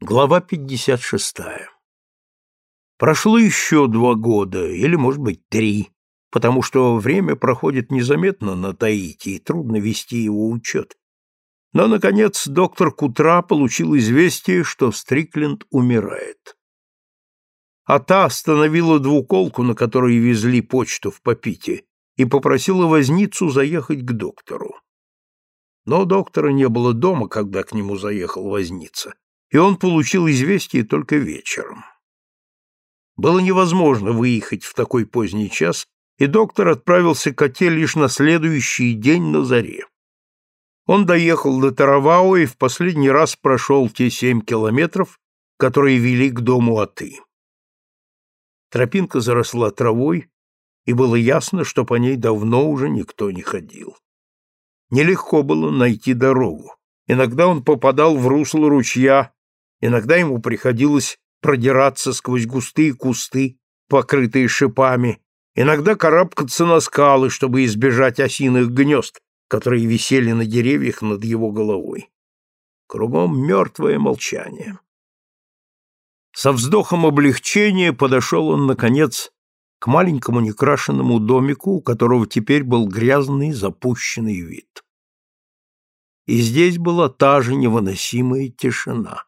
Глава 56. Прошло еще два года, или, может быть, три, потому что время проходит незаметно на Таити, и трудно вести его учет. Но, наконец, доктор Кутра получил известие, что Стрикленд умирает. А та остановила двуколку, на которой везли почту в Попите, и попросила возницу заехать к доктору. Но доктора не было дома, когда к нему заехал возница и он получил известие только вечером. Было невозможно выехать в такой поздний час, и доктор отправился к оте лишь на следующий день на заре. Он доехал до Таравау и в последний раз прошел те семь километров, которые вели к дому Аты. Тропинка заросла травой, и было ясно, что по ней давно уже никто не ходил. Нелегко было найти дорогу. Иногда он попадал в русло ручья, Иногда ему приходилось продираться сквозь густые кусты, покрытые шипами, иногда карабкаться на скалы, чтобы избежать осиных гнезд, которые висели на деревьях над его головой. Кругом мертвое молчание. Со вздохом облегчения подошел он, наконец, к маленькому некрашенному домику, у которого теперь был грязный запущенный вид. И здесь была та же невыносимая тишина.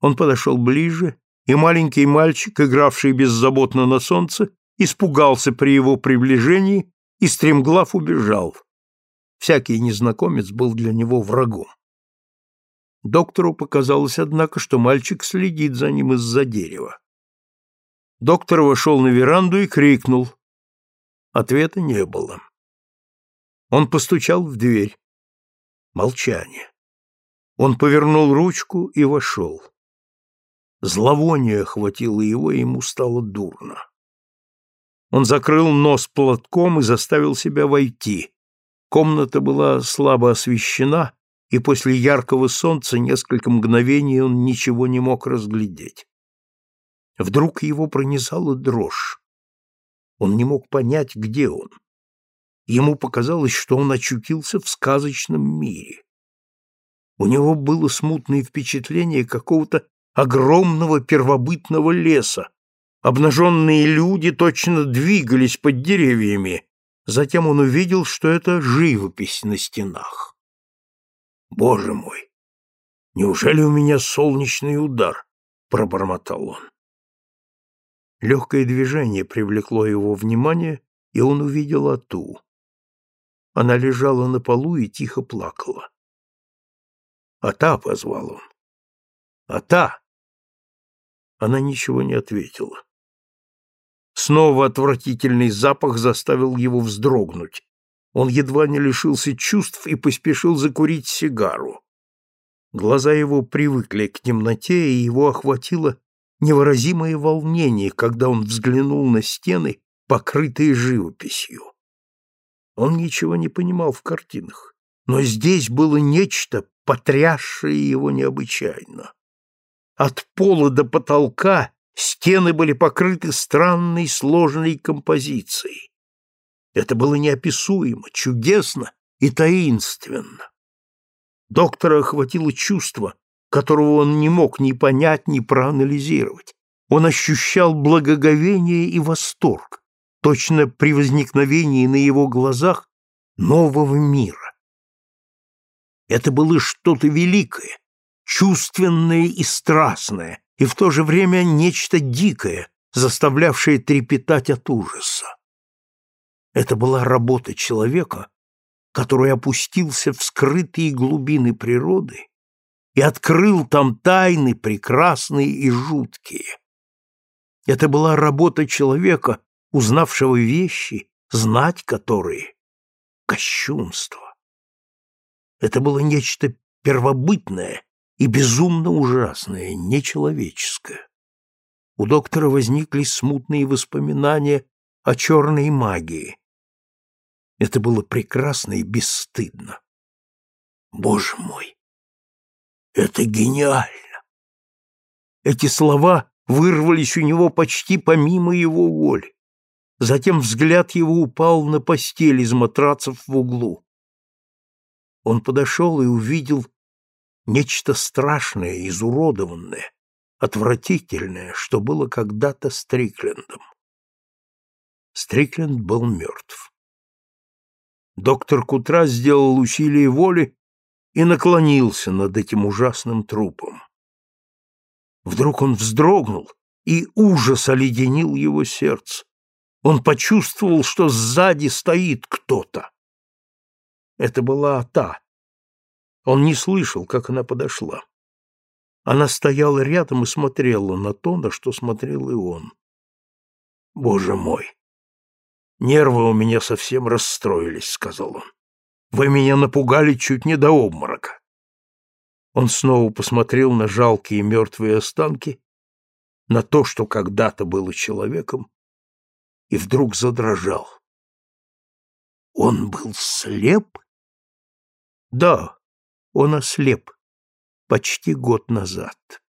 Он подошел ближе, и маленький мальчик, игравший беззаботно на солнце, испугался при его приближении и стремглав убежал. Всякий незнакомец был для него врагом. Доктору показалось, однако, что мальчик следит за ним из-за дерева. Доктор вошел на веранду и крикнул. Ответа не было. Он постучал в дверь. Молчание. Он повернул ручку и вошел. Зловоние охватило его, и ему стало дурно. Он закрыл нос платком и заставил себя войти. Комната была слабо освещена, и после яркого солнца несколько мгновений он ничего не мог разглядеть. Вдруг его пронизала дрожь. Он не мог понять, где он. Ему показалось, что он очутился в сказочном мире. У него было смутное впечатление какого-то огромного первобытного леса. Обнаженные люди точно двигались под деревьями. Затем он увидел, что это живопись на стенах. «Боже мой! Неужели у меня солнечный удар?» — пробормотал он. Легкое движение привлекло его внимание, и он увидел Ату. Она лежала на полу и тихо плакала. «Ата!» — позвал он. «Ата!» Она ничего не ответила. Снова отвратительный запах заставил его вздрогнуть. Он едва не лишился чувств и поспешил закурить сигару. Глаза его привыкли к темноте, и его охватило невыразимое волнение, когда он взглянул на стены, покрытые живописью. Он ничего не понимал в картинах, но здесь было нечто, потрясшее его необычайно. От пола до потолка стены были покрыты странной сложной композицией. Это было неописуемо, чудесно и таинственно. Доктора охватило чувство, которого он не мог ни понять, ни проанализировать. Он ощущал благоговение и восторг, точно при возникновении на его глазах нового мира. Это было что-то великое, чувственное и страстное, и в то же время нечто дикое, заставлявшее трепетать от ужаса. Это была работа человека, который опустился в скрытые глубины природы и открыл там тайны прекрасные и жуткие. Это была работа человека, узнавшего вещи, знать которые — кощунство. Это было нечто первобытное и безумно ужасное, нечеловеческое. У доктора возникли смутные воспоминания о черной магии. Это было прекрасно и бесстыдно. Боже мой! Это гениально! Эти слова вырвались у него почти помимо его воли. Затем взгляд его упал на постель из матрацев в углу. Он подошел и увидел нечто страшное, изуродованное, отвратительное, что было когда-то Стриклендом. Стрикленд был мертв. Доктор Кутра сделал усилие воли и наклонился над этим ужасным трупом. Вдруг он вздрогнул, и ужас оледенил его сердце. Он почувствовал, что сзади стоит кто-то. Это была та. Он не слышал, как она подошла. Она стояла рядом и смотрела на то, на что смотрел и он. «Боже мой! Нервы у меня совсем расстроились», — сказал он. «Вы меня напугали чуть не до обморока». Он снова посмотрел на жалкие мертвые останки, на то, что когда-то было человеком, и вдруг задрожал. Он был слеп? Да, он ослеп почти год назад.